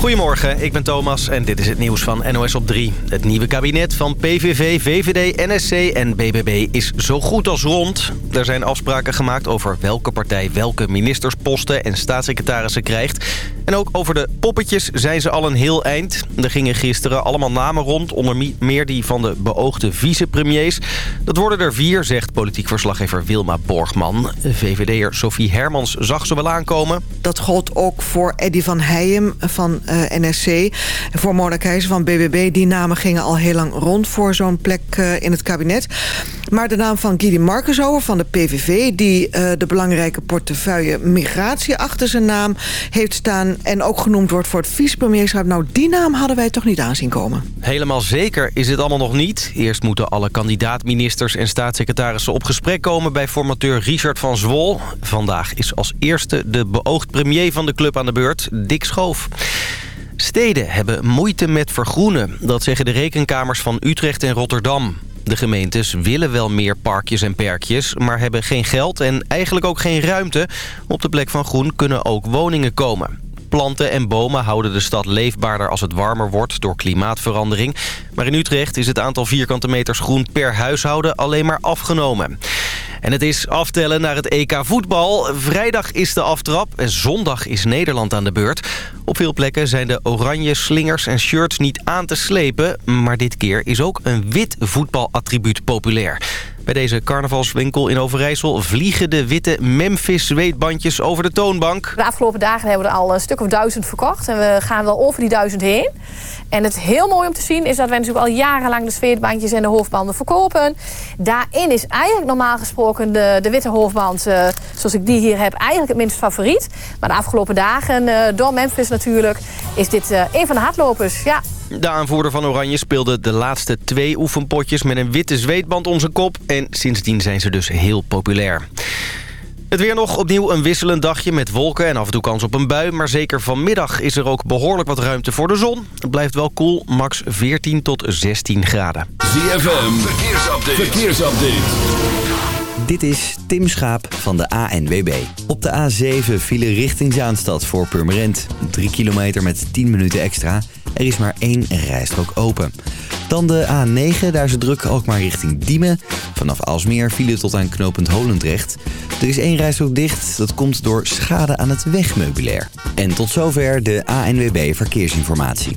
Goedemorgen, ik ben Thomas en dit is het nieuws van NOS op 3. Het nieuwe kabinet van PVV, VVD, NSC en BBB is zo goed als rond. Er zijn afspraken gemaakt over welke partij welke ministersposten en staatssecretarissen krijgt. En ook over de poppetjes zijn ze al een heel eind. Er gingen gisteren allemaal namen rond, onder meer die van de beoogde vicepremiers. Dat worden er vier, zegt politiek verslaggever Wilma Borgman. VVD'er Sophie Hermans zag ze wel aankomen. Dat gold ook voor Eddy van Heijem van eh, NSC. Voor Mona Keizer van BBB. Die namen gingen al heel lang rond voor zo'n plek uh, in het kabinet. Maar de naam van Guidy Markensover van de PVV... die uh, de belangrijke portefeuille migratie achter zijn naam heeft staan... en ook genoemd wordt voor het vicepremierschap... nou, die naam hadden wij toch niet aanzien komen. Helemaal zeker is het allemaal nog niet. Eerst moeten alle kandidaatministers en staatssecretarissen op gesprek komen... bij formateur Richard van Zwol. Vandaag is als eerste de beoogd premier van de club aan de beurt, Dick Schoof. Steden hebben moeite met vergroenen. Dat zeggen de rekenkamers van Utrecht en Rotterdam. De gemeentes willen wel meer parkjes en perkjes, maar hebben geen geld en eigenlijk ook geen ruimte. Op de plek van groen kunnen ook woningen komen. Planten en bomen houden de stad leefbaarder als het warmer wordt door klimaatverandering. Maar in Utrecht is het aantal vierkante meters groen per huishouden alleen maar afgenomen. En het is aftellen naar het EK voetbal. Vrijdag is de aftrap en zondag is Nederland aan de beurt. Op veel plekken zijn de oranje slingers en shirts niet aan te slepen. Maar dit keer is ook een wit voetbalattribuut populair. Bij deze carnavalswinkel in Overijssel vliegen de witte Memphis zweetbandjes over de toonbank. De afgelopen dagen hebben we er al een stuk of duizend verkocht. En we gaan wel over die duizend heen. En het heel mooi om te zien is dat wij natuurlijk al jarenlang de zweetbandjes en de hoofdbanden verkopen. Daarin is eigenlijk normaal gesproken de, de witte hoofdband, uh, zoals ik die hier heb, eigenlijk het minst favoriet. Maar de afgelopen dagen, uh, door Memphis natuurlijk, is dit uh, een van de hardlopers. Ja. De aanvoerder van Oranje speelde de laatste twee oefenpotjes met een witte zweetband om zijn kop. En sindsdien zijn ze dus heel populair. Het weer nog opnieuw een wisselend dagje met wolken en af en toe kans op een bui. Maar zeker vanmiddag is er ook behoorlijk wat ruimte voor de zon. Het blijft wel koel, max 14 tot 16 graden. ZFM, verkeersupdate. verkeersupdate. Dit is Tim Schaap van de ANWB. Op de A7 file richting Zaanstad voor Purmerend. 3 kilometer met 10 minuten extra. Er is maar één rijstrook open. Dan de A9, daar is het druk ook maar richting Diemen. Vanaf Alsmeer file tot aan knooppunt Holendrecht. Er is één rijstrook dicht, dat komt door schade aan het wegmeubilair. En tot zover de ANWB Verkeersinformatie.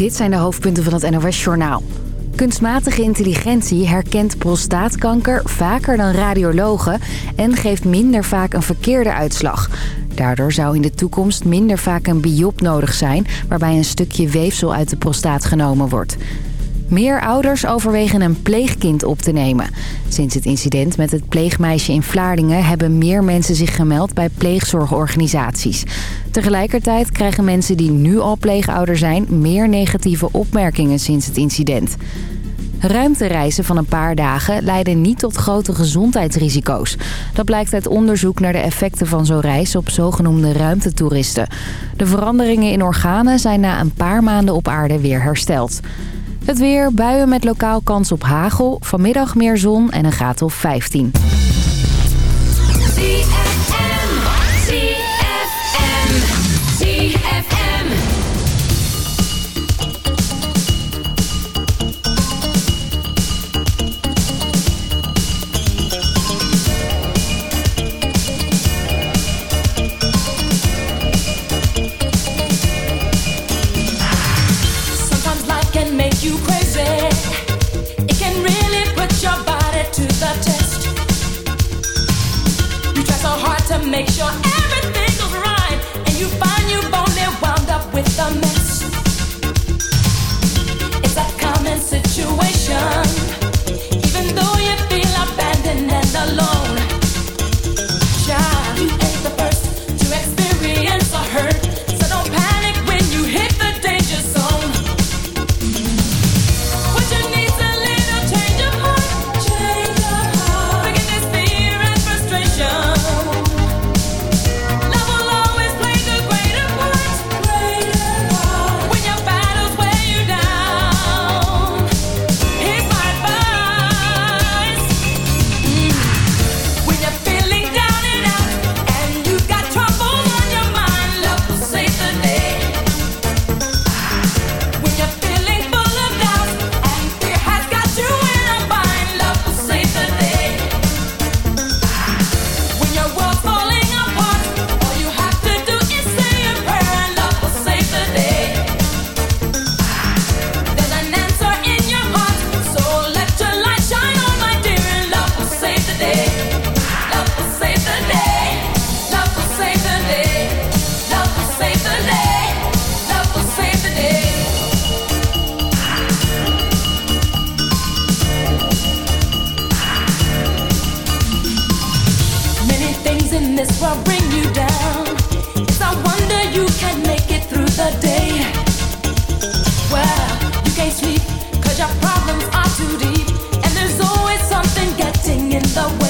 dit zijn de hoofdpunten van het NOS-journaal. Kunstmatige intelligentie herkent prostaatkanker vaker dan radiologen... en geeft minder vaak een verkeerde uitslag. Daardoor zou in de toekomst minder vaak een biop nodig zijn... waarbij een stukje weefsel uit de prostaat genomen wordt. Meer ouders overwegen een pleegkind op te nemen. Sinds het incident met het pleegmeisje in Vlaardingen... hebben meer mensen zich gemeld bij pleegzorgorganisaties. Tegelijkertijd krijgen mensen die nu al pleegouder zijn... meer negatieve opmerkingen sinds het incident. Ruimtereizen van een paar dagen leiden niet tot grote gezondheidsrisico's. Dat blijkt uit onderzoek naar de effecten van zo'n reis op zogenoemde ruimtetoeristen. De veranderingen in organen zijn na een paar maanden op aarde weer hersteld. Het weer, buien met lokaal kans op hagel. Vanmiddag meer zon en een graad of 15. this will bring you down. It's a wonder you can make it through the day. Well, you can't sleep, cause your problems are too deep. And there's always something getting in the way.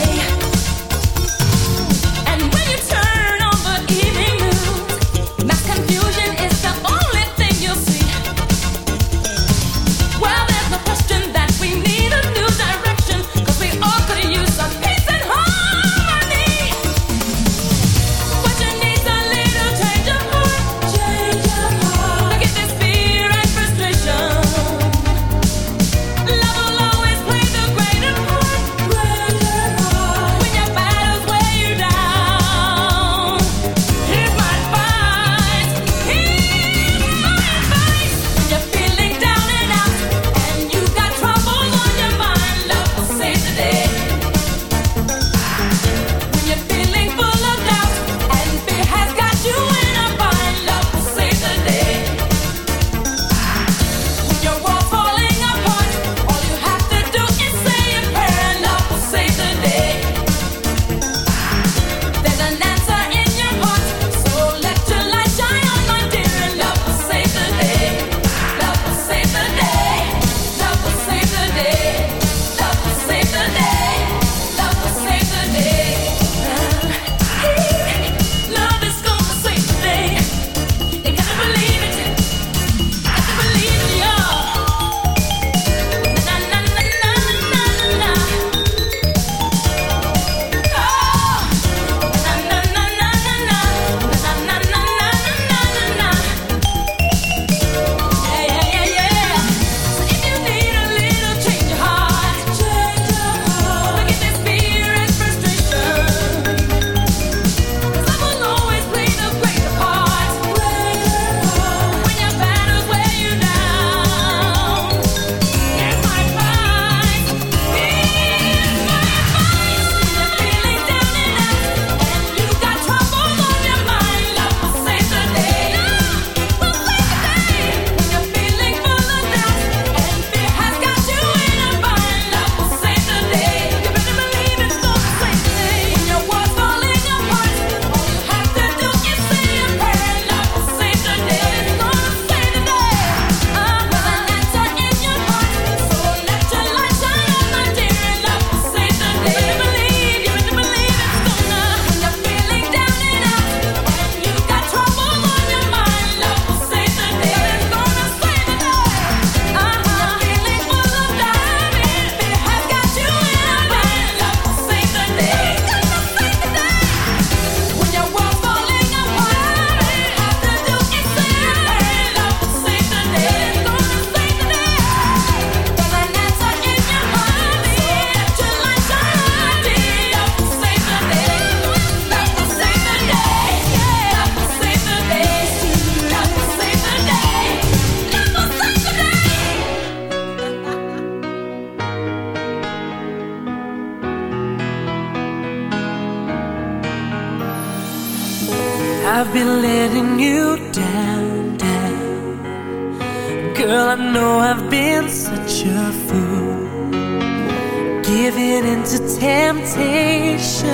given into temptation.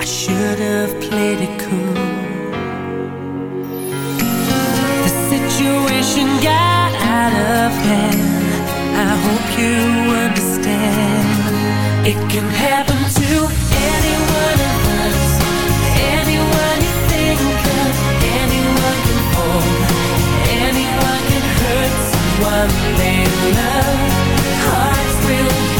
I should have played it cool. The situation got out of hand. I hope you understand. It can happen to anyone of us, anyone you think of, anyone can fall, anyone can hurt someone they love. Hearts will.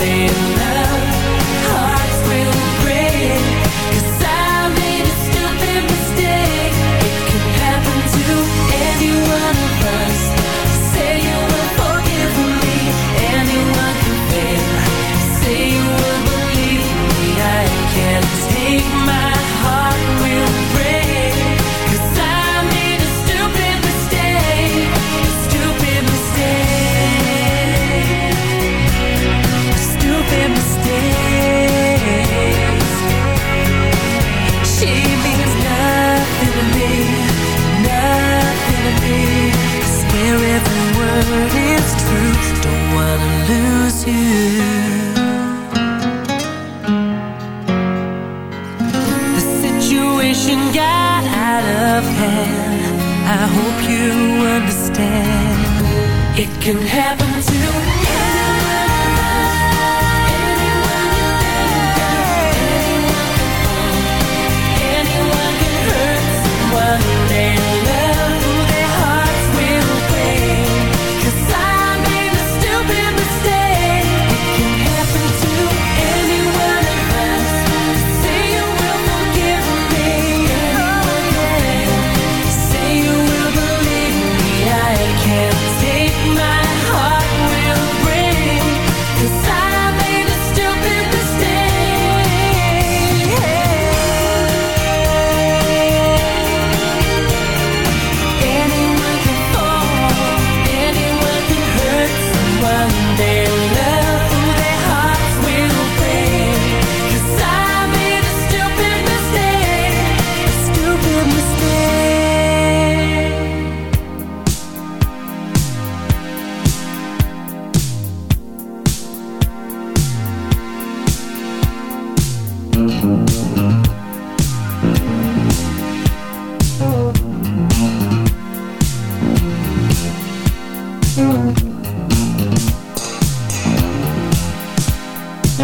leave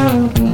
down.